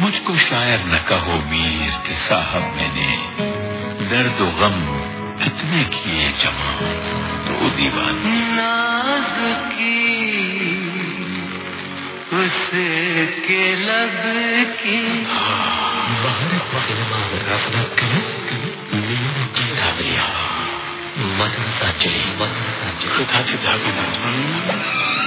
مجھ کو شاعر نہ کہو میر کے صاحب میں نے درد و غم کتنے کیے جمع تو دیوان ناز کی اس کے لب کی۔ میرا مدرسہ چلی مدرسہ چلی کے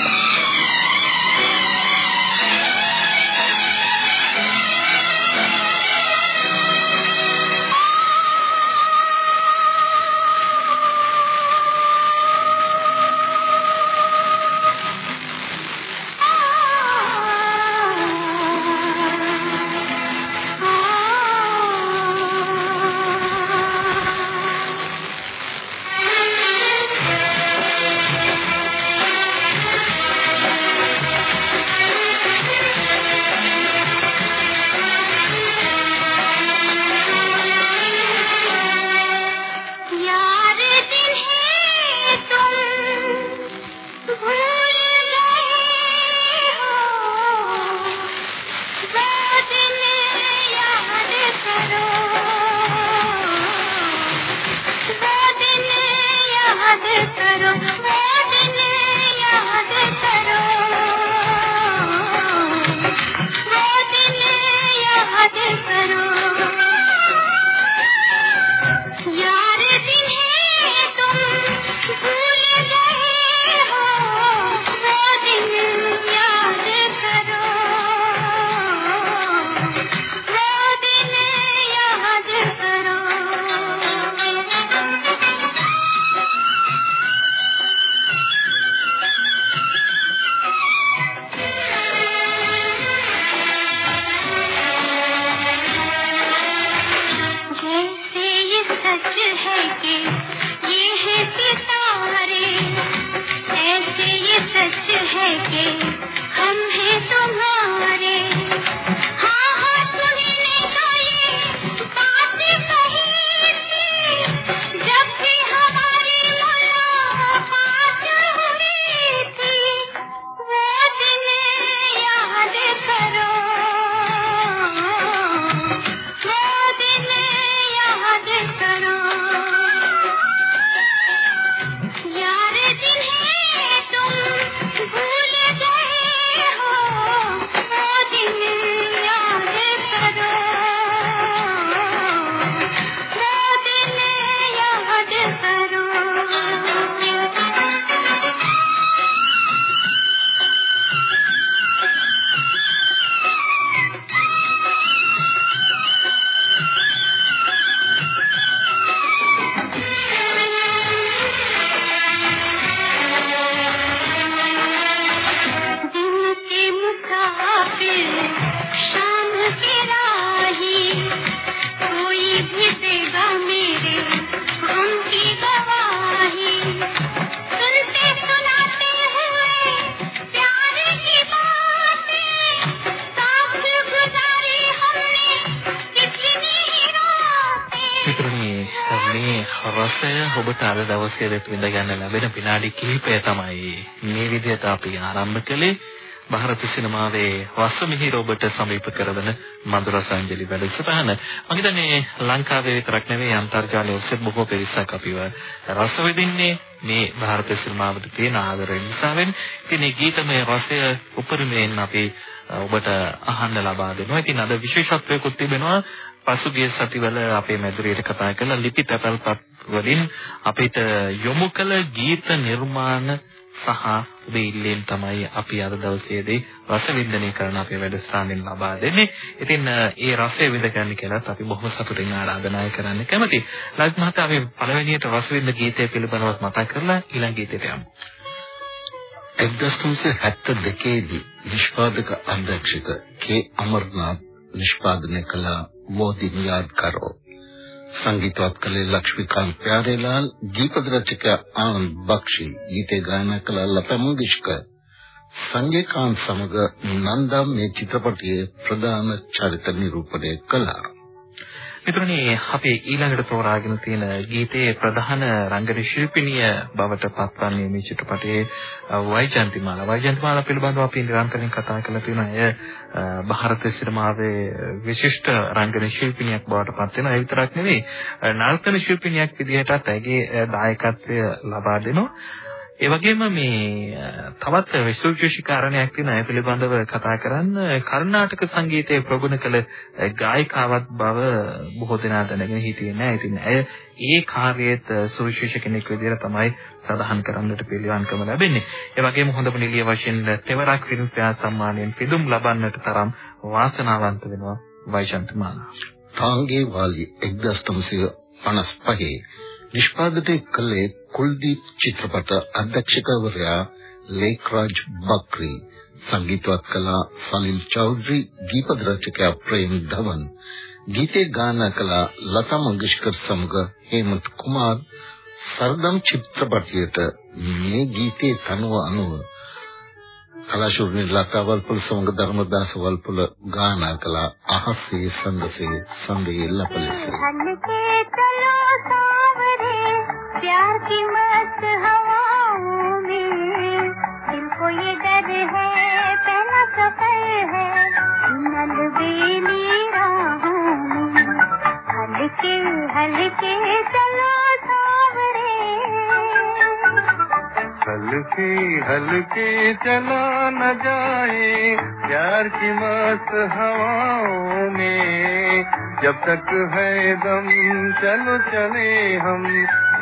සුඛයට විඳ ගන්න ලැබෙන විනාඩි කිහිපය තමයි මේ විදිහට අපි ආරම්භ කළේ ಭಾರತ සිනමාවේ රසමිහිර ඔබට සමීප කරවන මధుරසංජලි වැඩසටහන. මම හිතන්නේ ලංකාවේ විතරක් නෙවෙයි අන්තර්ජාලය ඔස්සේ බොහෝ පිරිසක් අපිව රස විඳින්නේ මේ ಭಾರತ සිනමාවට තියෙන ආදරය නිසාවෙන්. ඉතින් මේ ගීතමය රසය උපරිමයෙන් අපි ඔබට අහන්න ලබා දෙනවා. ඉතින් අද විශේෂත්වයකුත් තිබෙනවා. පසුගිය සතිවල අපේ මැදිරියට කතා කළ ලිපි තැපල්පත් වලින් අපිට යොමු කළ ගීත නිර්මාණ සහ දෙයිල්ලෙන් තමයි අපි අද දවසේදී රස වින්දනය කරන අපේ වැඩසටහනෙන් ලබා දෙන්නේ. ඉතින් ඒ රසය විඳ ගන්න කියලාත් අපි බොහොම සතුටින් ආරාධනා කරන්න කැමතියි. ලජ් මහතා අපි පළවෙනියට රස විඳ ගීතය පිළිබඳව මතක් කරලා ඊළඟ ගීතයට යමු. 1972 දී නිෂ්පාදක අධ්‍යක්ෂක කේ අමරනාත් නිෂ්පාදනය කළ මෝදි මියාද් කරෝ සංගීතවත් කළේ ලක්ෂ්මීකාන්ත ප්‍යාරේලාල් ගීත රචක ආනන්ද බක්ෂි ගීතේ ගායනා කළ ලතා මංගেশකර්. සංජය කාන්ත් සමග නන්දා මේ චිත්‍රපටයේ ප්‍රධාන චරිත නිරූපණය කළා. මිතුරනි අපි ඊළඟට තෝරාගෙන තියෙන ගීතයේ ප්‍රධාන රංගන ශිල්පිනිය බවට පත්වන්නේ මේ චිත්‍රපටයේ වෛජන්තිමාලා. වෛජන්තිමාලා පිළිබඳව අපි නිරන්තරයෙන් කතා කරලා තියෙන අය ಭಾರತ සිනමාවේ විශිෂ්ට රංගන ශිල්පිනියක් බවට පත් වෙනවා. ඒ විතරක් නෙවෙයි නර්තන ශිල්පිනියක් විදිහටත් ඇගේ දායකත්වය ලබා දෙනවා. ඒ වගේම මේ තවත් විශේෂ කාරණයක් තියෙනවා ඒ පිළිබඳව කතා කරන්න කර්ණාටක සංගීතයේ ප්‍රගුණ කළ ගායිකාවක් බව බොහෝ දෙනා දැනගෙන හිටියේ නැහැ. ඉතින් ඇය ඒ කාර්යයේත් සුවිශේෂ කෙනෙක් විදිහට තමයි සඳහන් කරන්නට පිළිවන්කම ලැබෙන්නේ. ඒ වගේම හොඳම නිලිය වශයෙන් තෙවරක් ෆිල්ම් ෆෙයාර් සම්මානයෙන් පිදුම් ලබන්නට තරම් වාසනාවන්ත වෙනවා වෛශන්ත මාලා. තාංගේ වාලි 1955 නිෂ්පාදනය කළේ කුල්දීප් චිත්‍රපට අධ්‍යක්ෂකවරයා ලේක්රාජ් බක්රි සංගීතවත් කළා සලිල් චෞධරි දීපද රචකයා ප්‍රේම් ධවන් ගීතේ ගායනා කළා ලතා මංගেশකර් සමග හේමන්ත් කුමාර්. සර්දම් චිත්‍රපටයට මේ ගීතේ තනුව අනුව කලාශූරනි ලතා වල්පොල සමග ධර්මදාස වල්පොල ගායනා කළා අහසේ සඳසේ සඳේ ලපලසේ. پیار کی مست ہواؤں میں دل کو یہ ڈر ہے، پہلا سفر ہے نل بیلی ہلکے ہلکے چلو ساورے ہلکے ہلکے چلا نہ جائے پیار کی مست ہواؤں میں۔ جب تک ہے دم چلو چلے ہم۔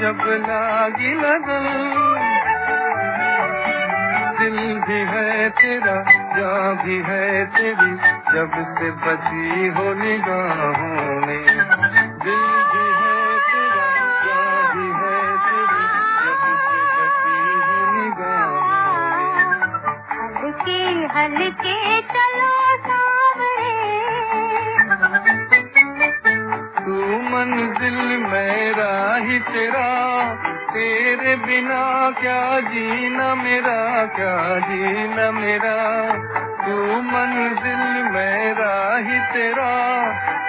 جب لاگی لگن دل بھی ہے تیرا جاں بھی ہے تیری، جب سے بچی ہو نگاہوں تیرا، تیرے بنا کیا جینا میرا، کیا جینا میرا؟ تو منزل میرا ہی تیرا،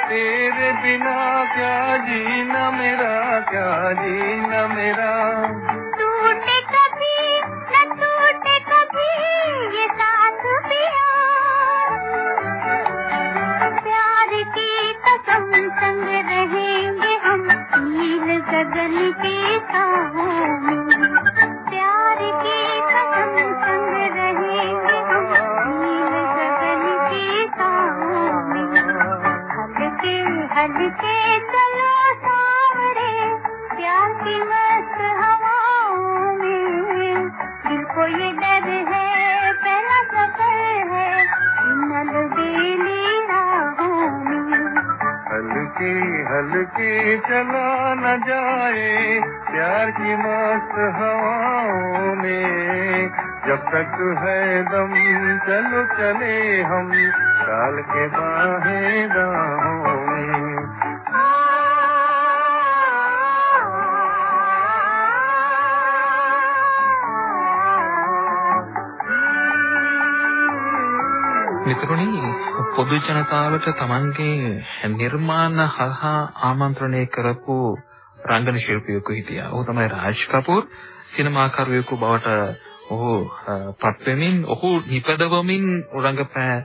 تیرے بنا کیا جینا میرا، کیا جینا میرا؟ چلا نہ جائے، پیار کی مست جب تک ہے دم چلو چلے ہم، سال کے باہیں گاہوں මිතුරුනි පොදු ජනතාවට තමන්ගේ නිර්මාණ හරහා ආමන්ත්‍රණය කරපු රංගන ශිල්පියෙකු හිටියා. ඔහු තමයි රාජ් කපූර් සිනමාකරුවෙකු බවට ඔහු පත් වෙමින් ඔහු නිපදවමින් රංගපෑ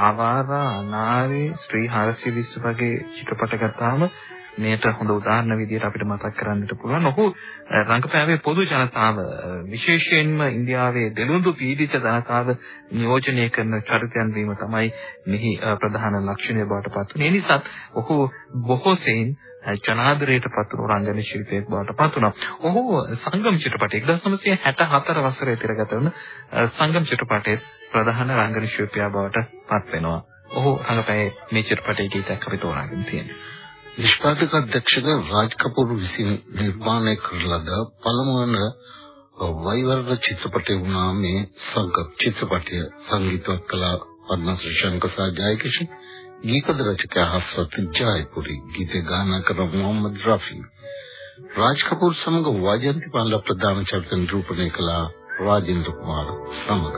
ආවාරා අනාරේ ශ්‍රී 420 වගේ චිත්‍රපට ගත්තාම මේට හොඳ උදාහරණ විදිහට අපිට මතක් කරන්නට පුළුවන්. ඔහු රංගපෑවේ පොදු ජනතාව විශේෂයෙන්ම ඉන්දියාවේ දෙලුඳු පීඩිත ජනතාව නියෝජනය කරන චරිතයන් වීම තමයි මෙහි ප්‍රධාන ලක්ෂණය බවට පත් වුනේ. ඒ නිසා ඔහු බොහෝ සෙයින් ජනාදරයට පත්වුණු රංගන ශිල්පියෙක් බවට පත් වුණා. ඔහු සංගම් චිත්‍රපටය 1964 වසරේ තිරගත වුණ සංගම් චිත්‍රපටයේ ප්‍රධාන රංගන ශිල්පියා බවට පත් වෙනවා ඔහු රඟපෑ මේ චිත්‍රපටයේ ගීතයක් අපි තෝරාගෙන තියෙනවා. නිෂ්පාදක අධ්‍යක්ෂක රාජ් කපූර් විසින් නිර්මාණය කරන ලද පළමු වන වෛවර්ණ චිත්‍රපටය වුණා මේ සංකප් චිත්‍රපටය. සංගීතවත් කලා පද්මශ්‍රී ශංකර් සහ ජයකිෂන් ගීත රචකයා හස්රත් ජයපුරි ගීත ගායනා කර මොහම්මද් රෆී. රාජ් කපූර් සමග වාජන්ති පාණ්ඩ ප්‍රධාන චරිත නිරූපණය කළ රාජේන්ද්‍ර කුමාර සමග.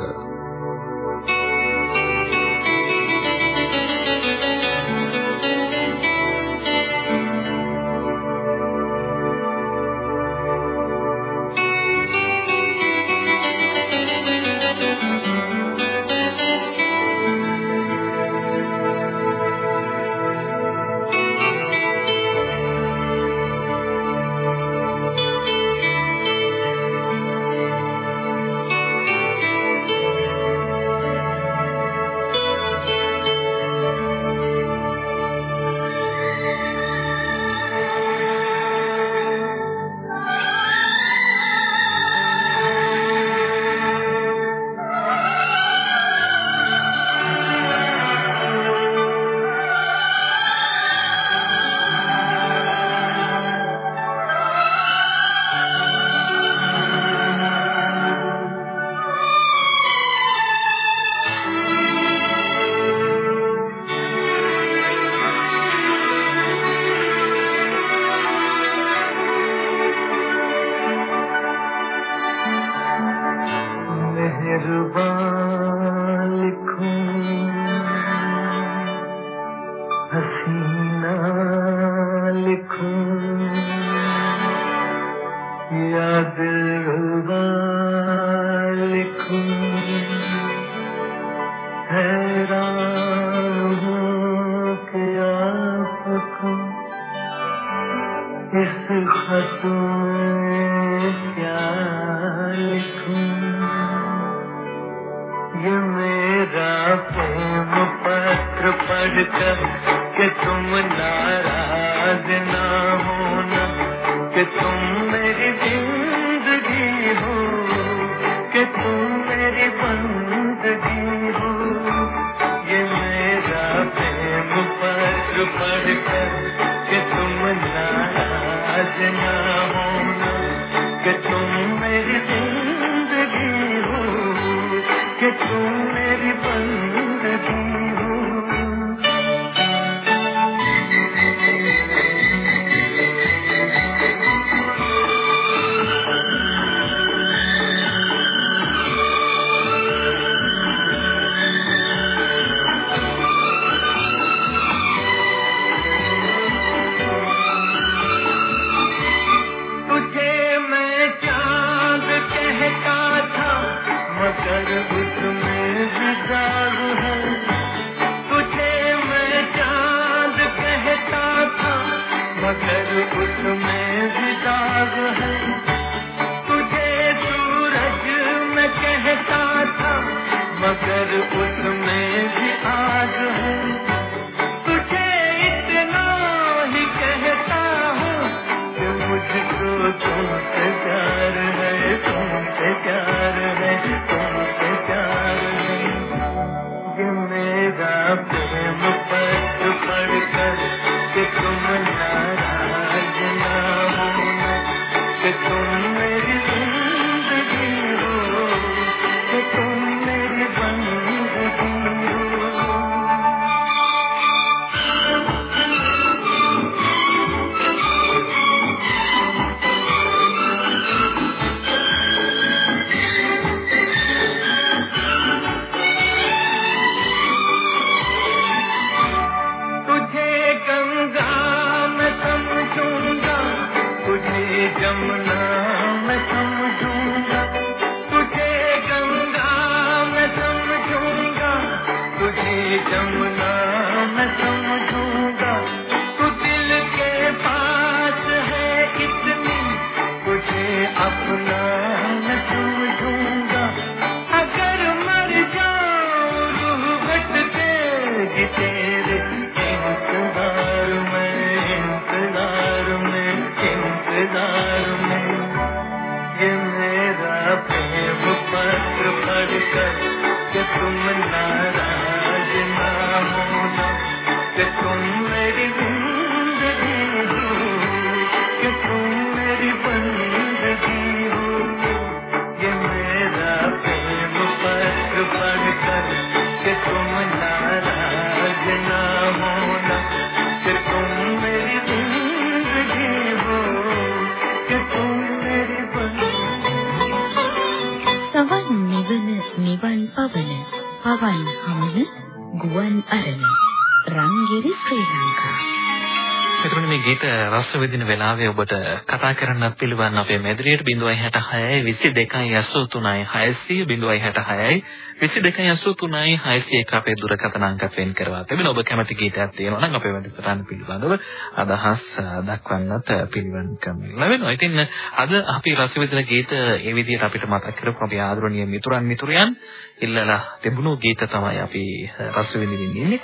ගීත රස විඳින වෙලාවේ ඔබට කතා කරන්නත් පිළිවන් අපේ මැදිරියට 066 22 83 600 066 22 83 601 අපේ දුරකථන අංකත් වෙන් කරවා තිබෙනවා. ඔබ කැමති ගීතයක් තියෙනවා නම් අපේ වැඩසටහන පිළිබඳව අදහස් දක්වන්නත් පිළිවන්කම ලැබෙනවා. ඉතින් අද අපි රස විඳින ගීත ඒ විදිහට අපිට මතක් කරපු අපේ ආදරණීය මිතුරන් මිතුරියන් ඉල්ලලා තිබුණු ගීත තමයි අපි රස විඳින්න ඉන්නේ.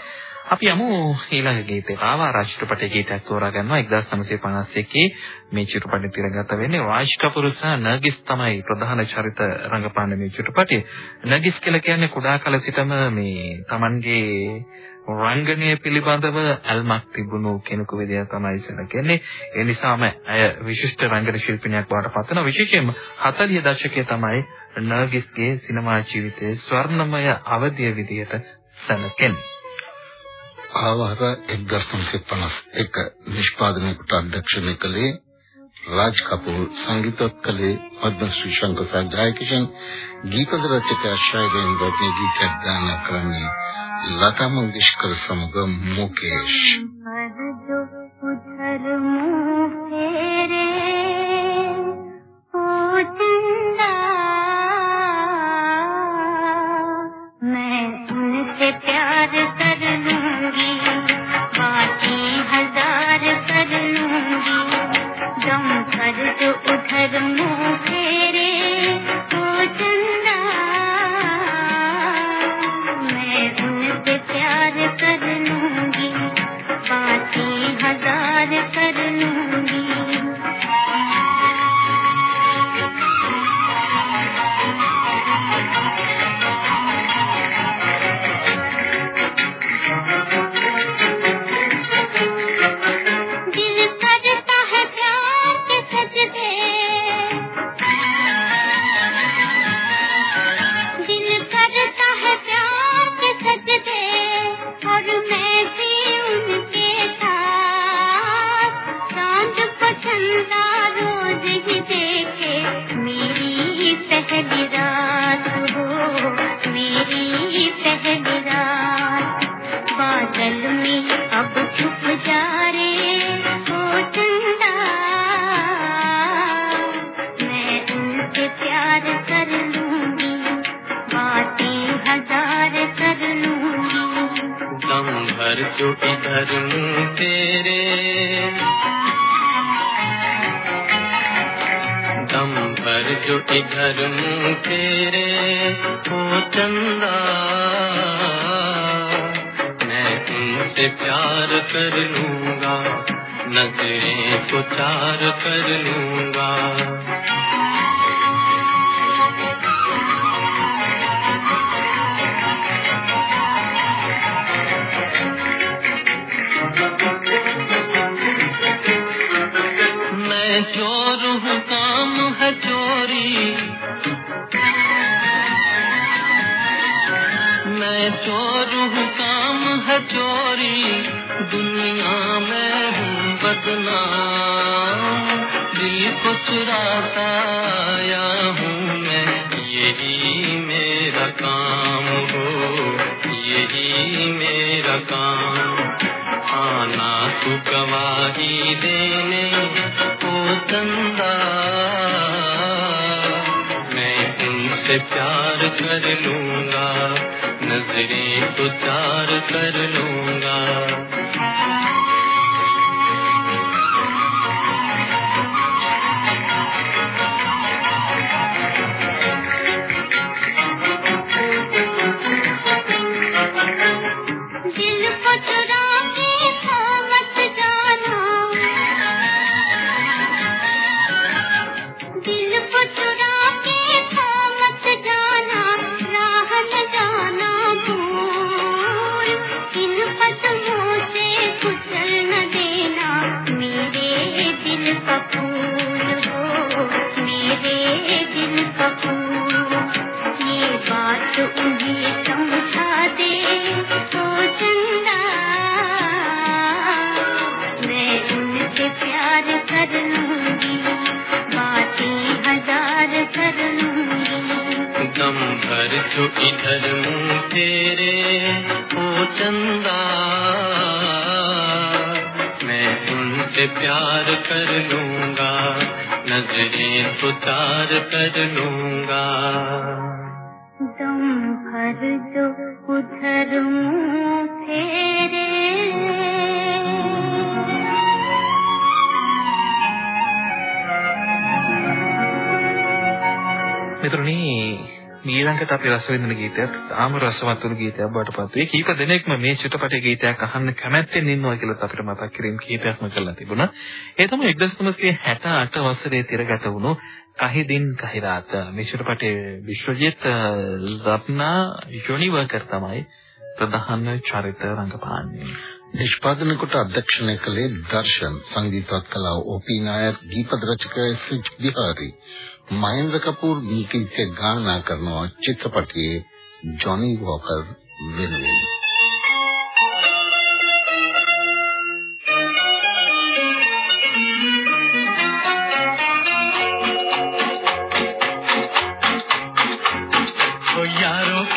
අපි යමු ඊළඟ ගීතේ ආවා රාජ්‍යපටි ගීතයක් තෝරා ගන්නවා 1951 මේ චිත්‍රපටය තිරගත වෙන්නේ රාජ් කපූර් සහ නර්ගිස් තමයි ප්‍රධාන චරිත රංගපාන මේ චිත්‍රපටයේ නර්ගිස් කියලා කියන්නේ කුඩා කල සිටම මේ Tamanගේ රංගනය පිළිබඳව ඇල්මක් තිබුණු කෙනෙකු විදිහට තමයි සැලකෙන්නේ. ඒ නිසාම ඇය විශිෂ්ට රංගන ශිල්පිනියක් බවට පත් වෙනවා. විශේෂයෙන්ම 40 දශකයේ තමයි නර්ගිස්ගේ සිනමා ජීවිතයේ ස්වර්ණමය අවධිය විදිහට සැලකෙන්නේ. ایک درسن سے شنکرساد جائے کشن گیپل رچ کا شاید گیتا گانا کرنے لتا منگیشکر مکیش प्यार नजरें तो कर लूंगा। मैं میں چور ہوں، کام ہے چوری۔ دنیا میں ہوں بدنام۔ دل کو چراتا یا ہوں میں؟ یہی میرا کام ہو، یہی میرا کام۔ آنا تو گواہی دینے کو چند میں تم سے پیار کر لوں گا۔ نظریں اتار کر لوں گا۔ ඊළඟට අපි රස විඳින ගීතයක් තාම රසවත් වුණු ගීතයක් බවට පත් වේ. කීප දෙනෙක්ම මේ චිත්‍රපටයේ ගීතයක් අහන්න කැමැත්තෙන් ඉන්නවා කියලා අපිට මතක් කිරීම කීපයක්ම කරලා තිබුණා. ඒ තමයි 1968 වසරේ තිරගත වුණු කහිදින් කහිරාත මේ චිත්‍රපටයේ විශ්වජිත් රත්නා යොනිවර්කර් තමයි ප්‍රධාන චරිත රංගපාන්නේ. නිෂ්පාදන කොට අධ්‍යක්ෂණය කළේ දර්ශන් සංගීතවත් කලාව ඕපී නායක ගීපද රචක එස්.එච්. බිහාරි మహేంద్ర కపూర్ మీకిచ్చే గాన కర్మ చిత్రపటియే జానీ వాకర్ వినువింది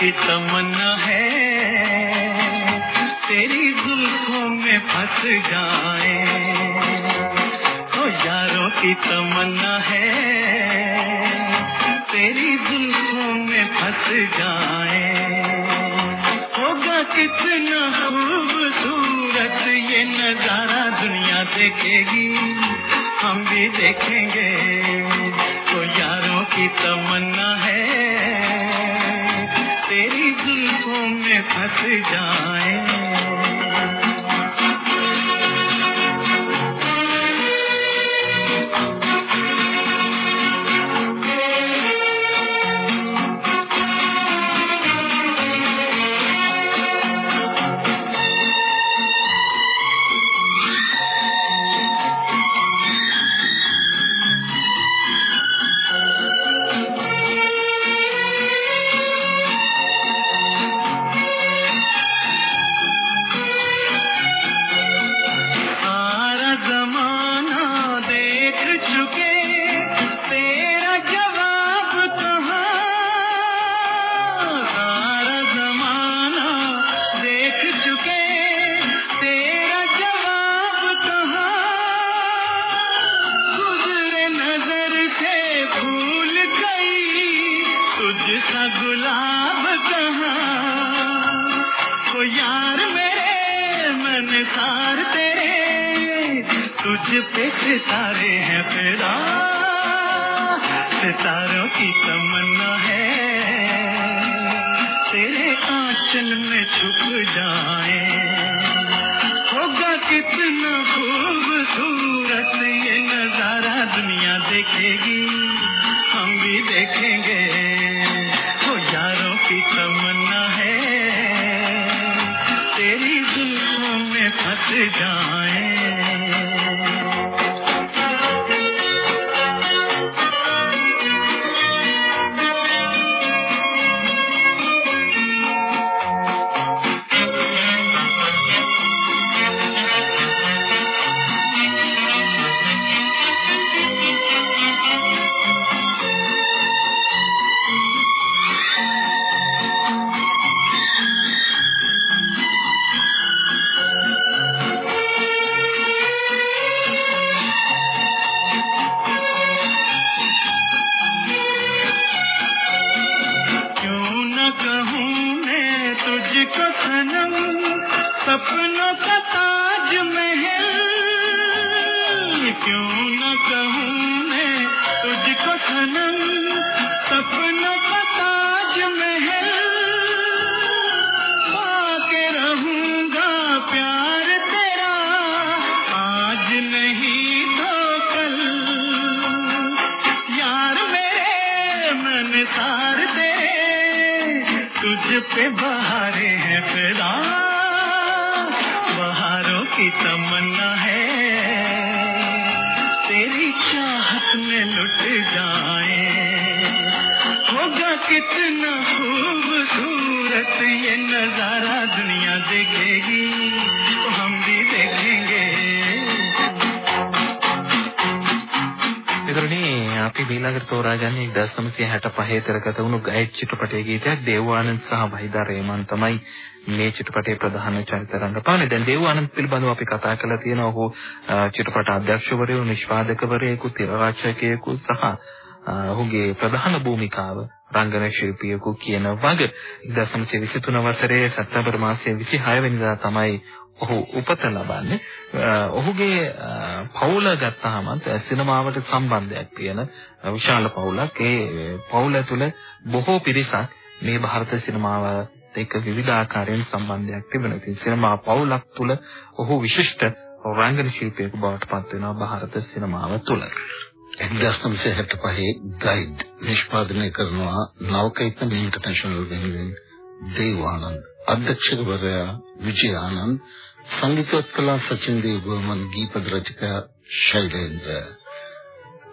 کی تمنا ہے، تیری میں پھنس جائیں۔ تو یاروں کی تمنا ہے تیری زلفوں میں پھنس جائیں۔ ہوگا کتنا خوبصورت یہ نظارہ دنیا دیکھے گی۔ ہم بھی دیکھیں گے تو یاروں کی تمنا ہے۔ تیری زلفوں میں پھنس جائیں۔ 1965 තරගත වුණු ගයිඩ් චිත්‍රපටයේ ගීතයක් දේවානන්ද සහ වහිදා රේමන් තමයි මේ චිත්‍රපටයේ ප්‍රධාන චරිත රංගපානේ. දැන් දේවානන්ද පිළිබඳව අපි කතා කරලා තියෙනවා. ඔහු චිත්‍රපට අධ්‍යක්ෂකවරයෙකු, නිෂ්පාදකවරයෙකු, තිරරචකයෙකු සහ ඔහුගේ ප්‍රධාන භූමිකාව රංගන ශිල්පියෙකු කියන වග 1923 වසරේ සැප්තැම්බර් මාසයේ 26 වෙනිදා තමයි ඔහු උපත ලබන්නේ. ඔහුගේ පවුල ගත්තාම සිනමාවට සම්බන්ධයක් තියෙන විශාල පවුලක්. ඒ පවුල තුළ බොහෝ පිරිසක් මේ ಭಾರತ සිනමාව එක්ක විවිධාකාරයෙන් සම්බන්ධයක් තිබෙනවා. ඉතින් සිනමා පවුලක් තුළ ඔහු විශිෂ්ට රංගන ශිල්පියෙකු බවට පත් වෙනවා ಭಾರತ සිනමාව තුළ. 1965 ගයිඩ් නිෂ්පාදනය කරනවා නවකීර්තන ඉන්ටර්නැෂනල් වෙනුවෙන් දේවානන්ද අධ්‍යක්ෂකවරයා විජය ආනන්ද සංගීතවත් කලා සචින් දේවබර්මන් ගීපද රචකයා ශෛලේන්ද්‍ර.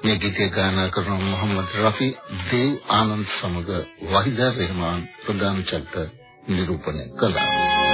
මේ ගීතය ගායනා කරන මොහම්මද් රෆි දේව් ආනන්ද සමග වහිදා රහමාන් ප්‍රධාන චරිත නිරූපණය කළා.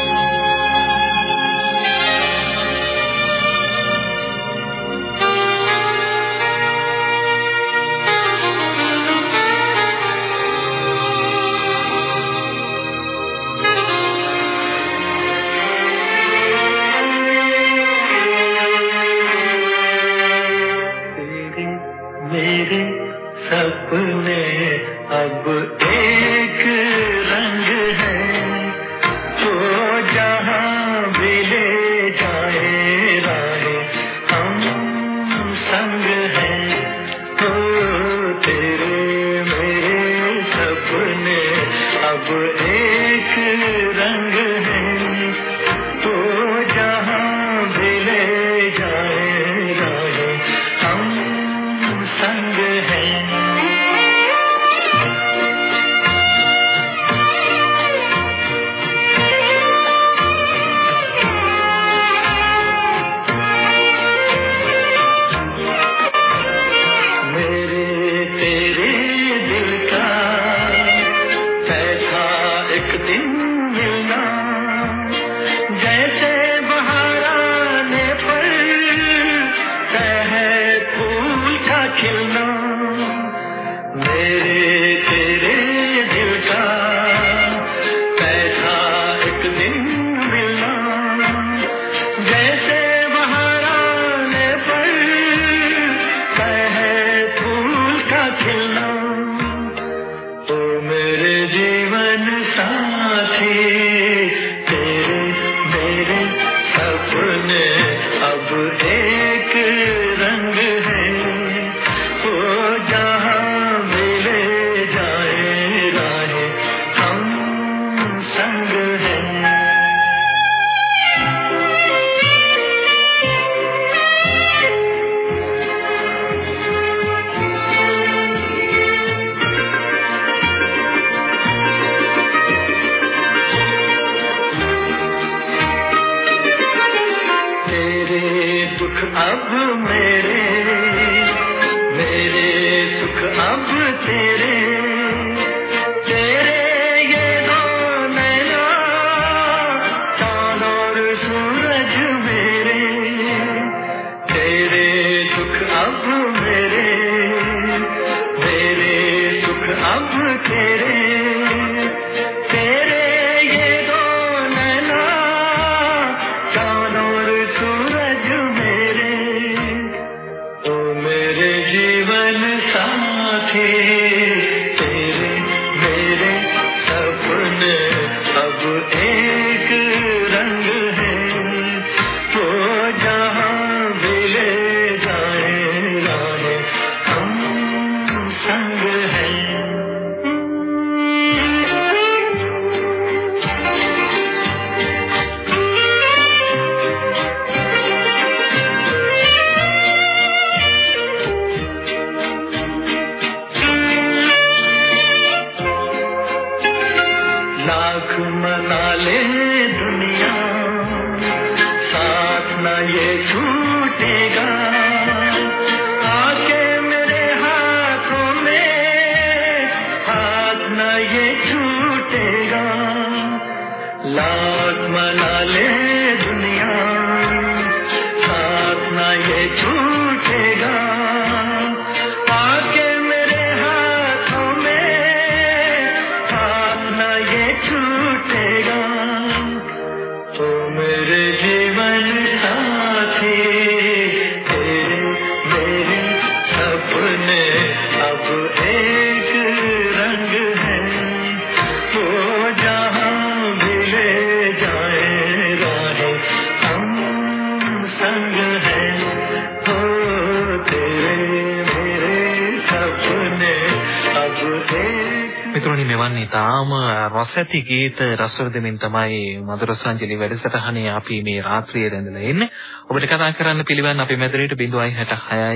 රසැති ගීත රසවර දෙමින් තමයි මధుර සංජලි වැඩසටහනේ අපි මේ රාත්‍රියේ රැඳලා ඉන්නේ. ඔබට කතා කරන්න පිළිවන් අපේ මැදිරියට 066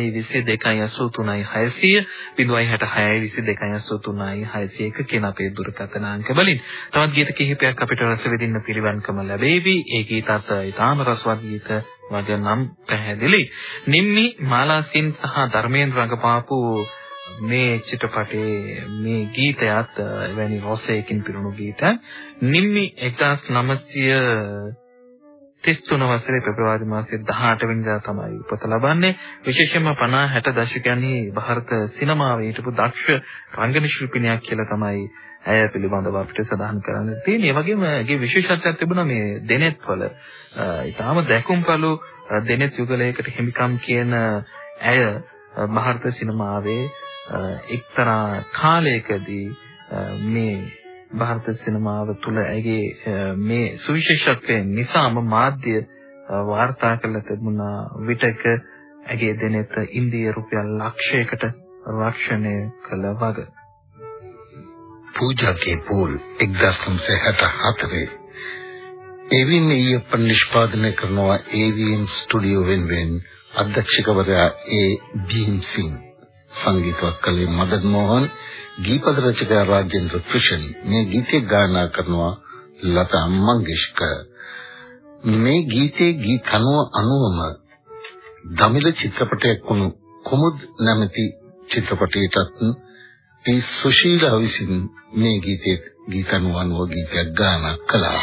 22 83 600 066 22 601 කියන අපේ දුරකථන අංක වලින් තවත් ගීත කිහිපයක් අපිට රස විඳින්න පිළිවන්කම ලැබෙවි. ඒ ගීතත් ඊටාම රසවත් ගීත වගේ නම් පැහැදිලි. නිම්මි මාලාසින් සහ ධර්මයෙන් රඟපාපු මේ චිත්‍රපටයේ මේ ගීතයත් එවැනි රසයකින් පිරුණු ගීතයක්. නිම්මි 1933 වසරේ පෙබරවාරි මාසයේ 18 වෙනිදා තමයි උපත ලබන්නේ. විශේෂයෙන්ම 50 60 දශකයන්හි ಭಾರತ සිනමාවේ හිටපු දක්ෂ රංගන ශිල්පිනියක් කියලා තමයි ඇය පිළිබඳව අපිට සඳහන් කරන්න තියෙන්නේ. ඒ වගේම ඒකේ විශේෂත්වයක් තිබුණා මේ දෙනෙත්වල. ඊටාම දැකුම්කලු දෙනෙත් යුගලයකට හිමිකම් කියන ඇය ಭಾರತ සිනමාවේ එක්තරා කාලයකදී මේ ಭಾರತ සිනමාව තුල ඇගේ මේ සුවිශේෂත්වය නිසාම මාධ්‍ය වාර්තා කළ තිබුණා විටක ඇගේ දෙනෙත ඉන්දිය රුපියල් ලක්ෂයකට රක්ෂණය කළ වග. පූජාගේ පෝල් 1967 එවින් ඊයප්ප නිෂ්පාදනය කරනවා AVM ස්ටුඩියෝ වෙනුවෙන් අධ්‍යක්ෂකවරයා ඒ බීම් සිංහ සංගීතවත් කළේ මදන් මෝහන් ගීපද රචකයා රාජේන්ද්‍ර ක්‍රිෂන්. මේ ගීතය ගායනා කරනවා ලතා මංගেশකර්. මේ ගීතේ ගීත අනුව අනුවම දමිළ චිත්‍රපටයක් වුණු කුමුද් නැමැති චිත්‍රපටයටත් පී සුශීලා විසින් මේ ගීතේ ගීත අනුව අනුව ගීතයක් ගායනා කළා.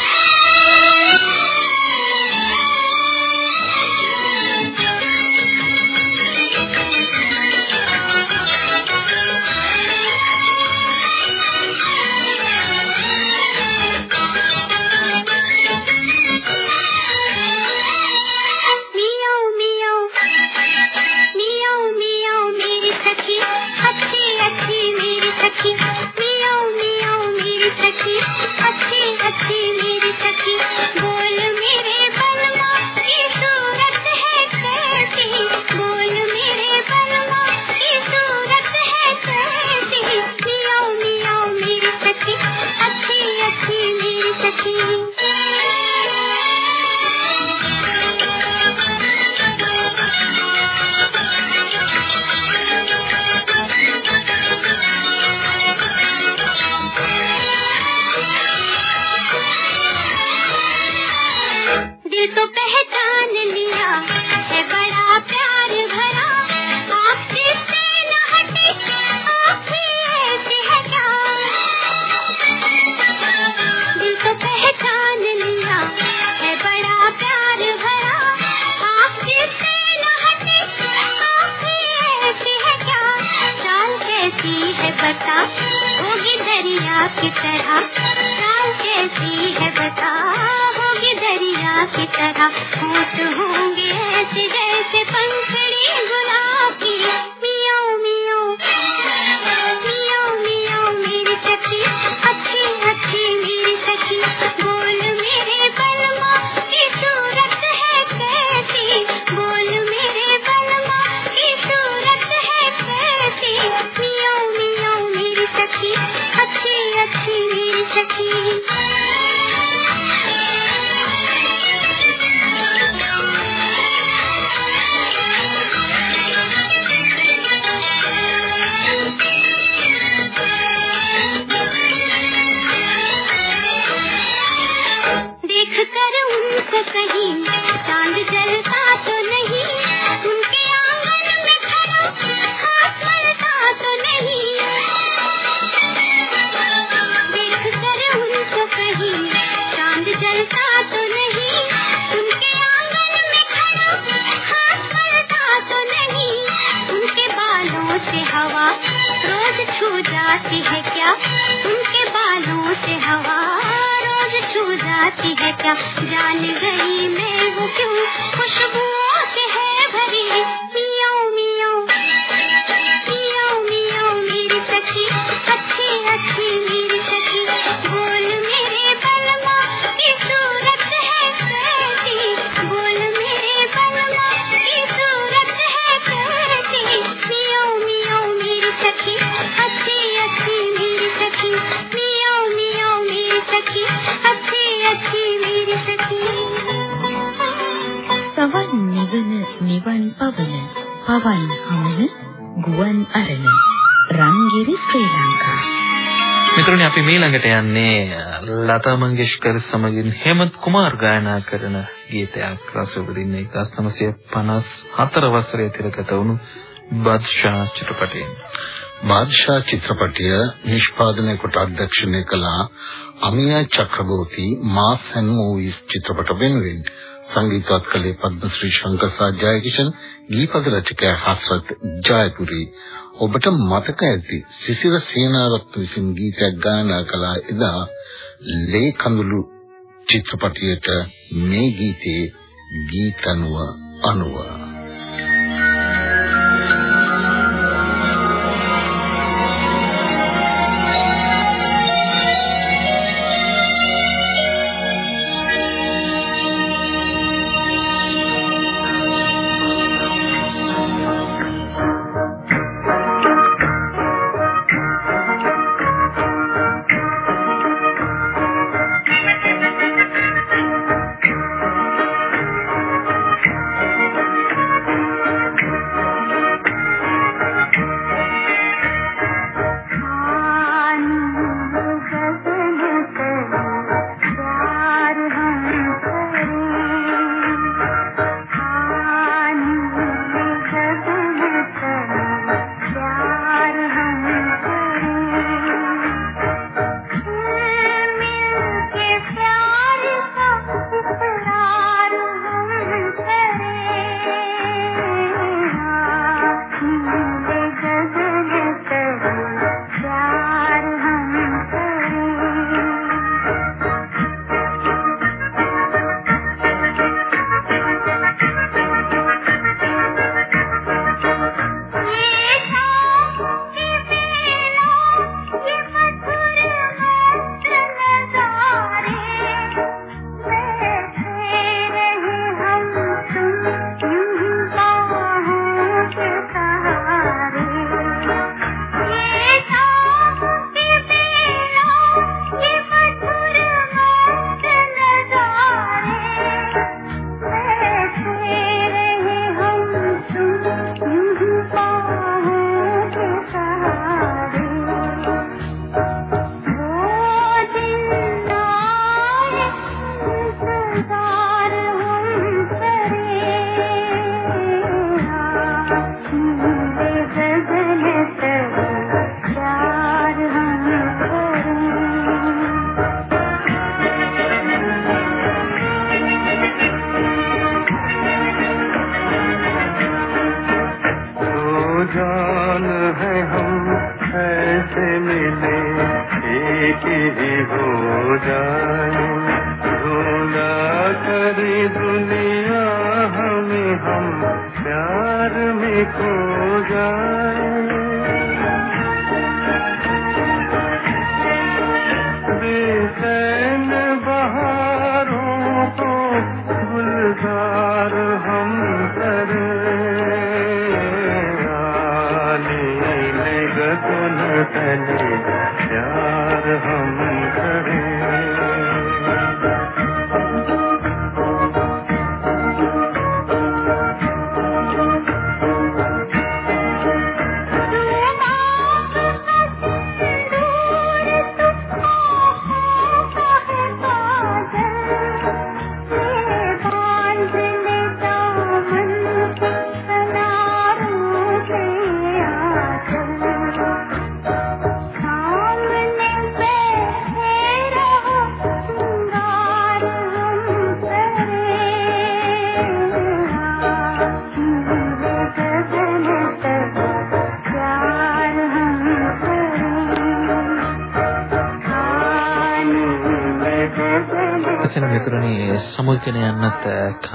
جاتی ہے کیا ان کے بالوں سے ہوا روز چھو جاتی ہے کیا جان گئی میں وہ کیوں خوشبو පවන් හමන ගුවන් අරණ රංගිරි ශ්‍රී ලංකා. මිත්‍රනි අපි ඊළඟට යන්නේ ලතා මංගেশකර සමගින් හේමන්ත් කුමාර් ගායනා කරන ගීතයක් රසවිඳින්න 1954 වසරේ තිරගත වුණු බද්ෂා චිත්‍රපටයෙන් බාදෂා චිත්‍රපටය නිෂ්පාදනය කොට අධ්‍යක්ෂණය කළ අමියා චක්‍රවර්ති මාස් මූවීස් චිත්‍රපට වෙනුවෙන් සංගීතවත් කළේ පද්මශ්‍රී ශංකර් සා ජයකිෂන් ගීපද රචකයා හස්රත් ජයපුරි. ඔබට මතක ඇති සිසිර සේනාරත්න විසින් ගීතයක් ගායනා කළ එදා ලේ කඳුළු චිත්‍රපටයට මේ ගීතේ ගීතනුව අනුව.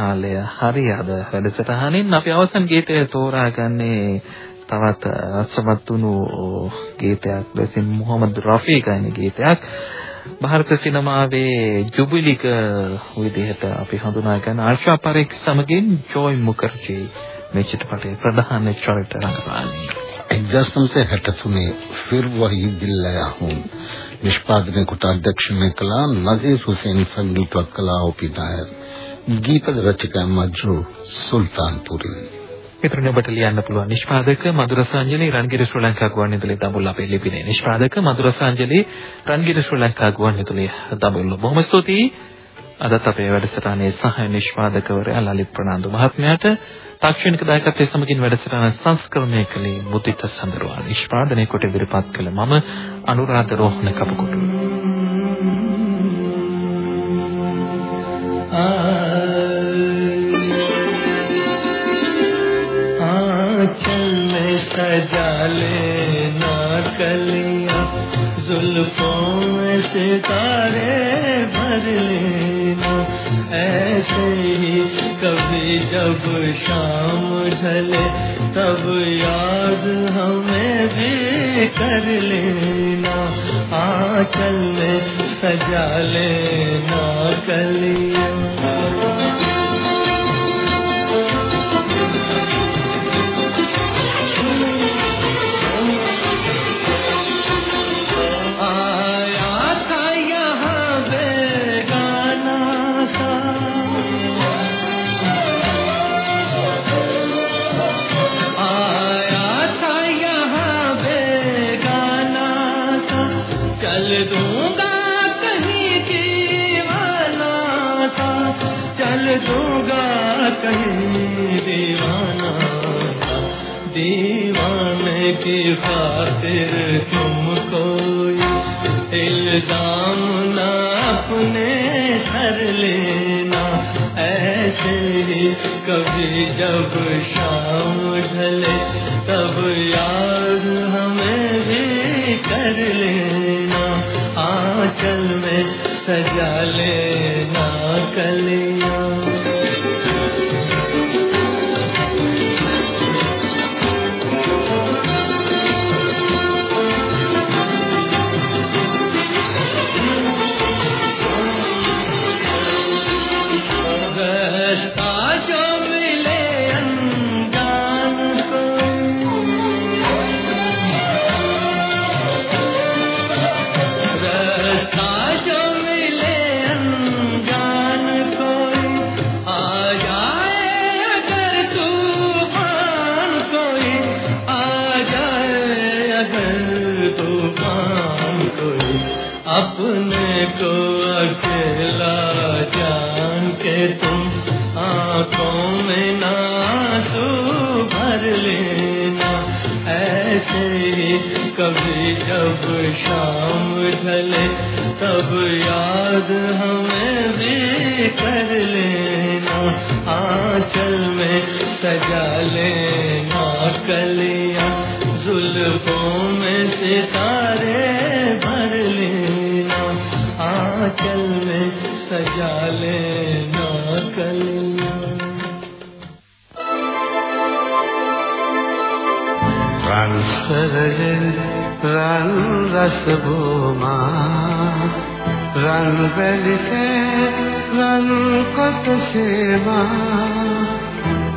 කාලය හරි අද වැඩසටහනින් අපි අවසන් ගීතය තෝරාගන්නේ තවත් අසමත් වුණු ගීතයක් ලෙසින් මොහමඩ් රෆී ගායන ගීතයක් ಭಾರತ සිනමාවේ ජුබිලික විදිහට අපි හඳුනා ගන්න ආශා පරේක් සමගින් ජෝයි මුකර්ජී මේ චිත්‍රපටයේ ප්‍රධාන චරිත රංගපාන්නේ 1963 फिर वही दिल लया हूं निष्पादन කොට අධ්‍යක්ෂණය කළ නසීර් හුසේන් සංගීතවත් කලා උපිනායක ගීපද රචකයා මජ්රු සුල්තාන්පුරි. මෙතන ඔබට ලියන්න පුළුවන් නිෂ්පාදක මధుරසංජලි රන්ගිර ශ්‍රී ලංකා ගුවන්විදුලිය දඹුල්ල අපේ ලිපිනේ. නිෂ්පාදක මధుරසංජලි රන්ගිර ශ්‍රී ලංකා ගුවන්විදුලිය දඹුල්ල. බොහොම ස්තුතියි. අදත් අපේ වැඩසටහනේ සහාය නිෂ්පාදකවරයා ලලිත් ප්‍රනාන්දු මහත්මයාට තාක්ෂණික දායකත්වයේ සමගින් වැඩසටහන සංස්කරණය කළේ මුදිත සඳරුවා. නිෂ්පාදනය කොට ඉදිරිපත් කළ මම අනුරාධ රෝහණ කපකොටුව. ආ سجا لینا کلیا زلفوں میں ستارے بھر لینا۔ ایسے ہی کبھی جب شام ڈھلے، تب یاد ہمیں بھی کر لینا۔ آ چلے سجا لینا کلیاں۔ دوں گا کہیں دیوانہ دیوانے کی خاطر تم کوئی الزام نہ اپنے سر لینا۔ ایسے ہی کبھی جب شام ڈھلے، تب یاد ہمیں بھی کر لینا۔ آچل میں سجا لینا کلیاں۔ اپنے کو اکیلا جان کے تم آنکھوں میں نہ سو بھر لینا۔ ایسے ہی کبھی جب شام ڈھلے تب یاد ہمیں بھی کر لینا۔ آنچل میں سجا لینا، کلیاں زلفوں میں ستارے ජාලේ රන් රස භූමා රන් වැලිසේ රන් කොට සේවා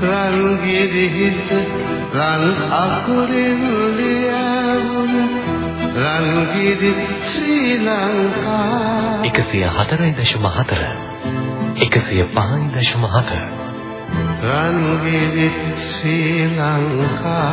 රන් ගිරිහිස රන් අකුරින් ලියවුන රන් ගිරි ශ්‍රී ලංකා 104.4 105.4 රන් ගිරි ශ්‍රී ලංකා